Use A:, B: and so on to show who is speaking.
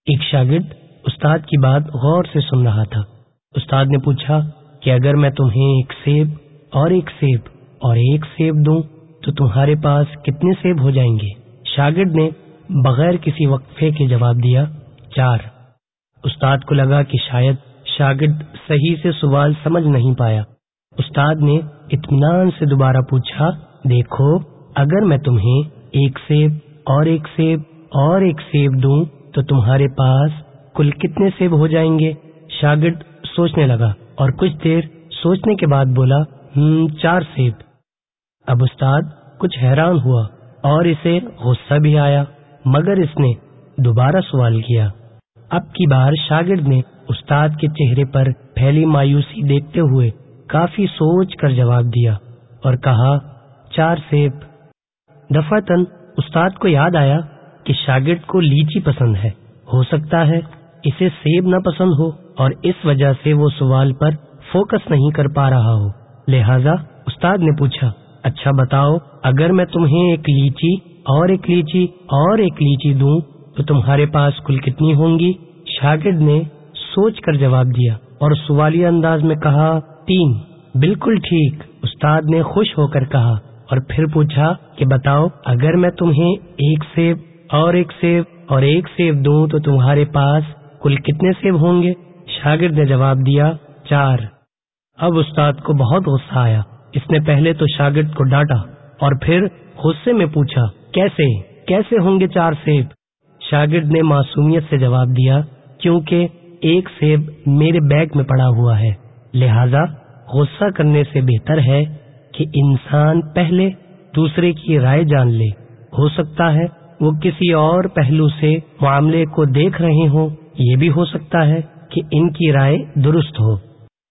A: ایک شاگرد استاد کی بات غور سے سن رہا تھا۔ استاد نے پوچھا کہ اگر میں تمہیں ایک سیب اور ایک سیب اور ایک سیب دوں تو تمہارے پاس کتنے سیب ہو جائیں گے؟ شاگرد نے بغیر کسی وقفے کے جواب دیا، چار۔ استاد کو لگا کہ شاید شاگرد صحیح سے سوال سمجھ نہیں پایا۔ استاد نے اطمینان سے دوبارہ پوچھا، دیکھو، اگر میں تمہیں ایک سیب اور ایک سیب اور ایک سیب دوں تو تمہارے پاس کل کتنے سیب ہو جائیں گے؟ شاگرد سوچنے لگا اور کچھ دیر سوچنے کے بعد بولا چار سیب۔ اب استاد کچھ حیران ہوا اور اسے غصہ بھی آیا، مگر اس نے دوبارہ سوال کیا۔ اب کی بار شاگرد نے استاد کے چہرے پر پھیلی مایوسی دیکھتے ہوئے کافی سوچ کر جواب دیا اور کہا، چار سیب۔ دفعتاً استاد کو یاد آیا کہ شاگرد کو لیچی پسند ہے۔ ہو سکتا ہے اسے سیب نہ پسند ہو اور اس وجہ سے وہ سوال پر فوکس نہیں کر پا رہا ہو۔ لہذا استاد نے پوچھا اچھا بتاؤ، اگر میں تمہیں ایک لیچی اور ایک لیچی اور ایک لیچی دوں تو تمہارے پاس کل کتنی ہوں گی؟ شاگرد نے سوچ کر جواب دیا اور سوالی انداز میں کہا، تین۔ بالکل ٹھیک، استاد نے خوش ہو کر کہا اور پھر پوچھا کہ بتاؤ، اگر میں تمہیں ایک سیب اور ایک سیب، اور ایک سیب دوں تو تمہارے پاس کل کتنے سیب ہوں گے؟ شاگرد نے جواب دیا، چار۔ اب استاد کو بہت غصہ آیا۔ اس نے پہلے تو شاگرد کو ڈانٹا اور پھر غصے میں پوچھا، کیسے؟ کیسے ہوں گے چار سیب؟ شاگرد نے معصومیت سے جواب دیا، کیونکہ ایک سیب میرے بیگ میں پڑا ہوا ہے۔ لہذا غصہ کرنے سے بہتر ہے کہ انسان پہلے دوسرے کی رائے جان لے۔ ہو سکتا ہے وہ کسی اور پہلو سے معاملے کو دیکھ رہے ہوں، یہ بھی ہو سکتا ہے کہ ان کی رائے درست ہو۔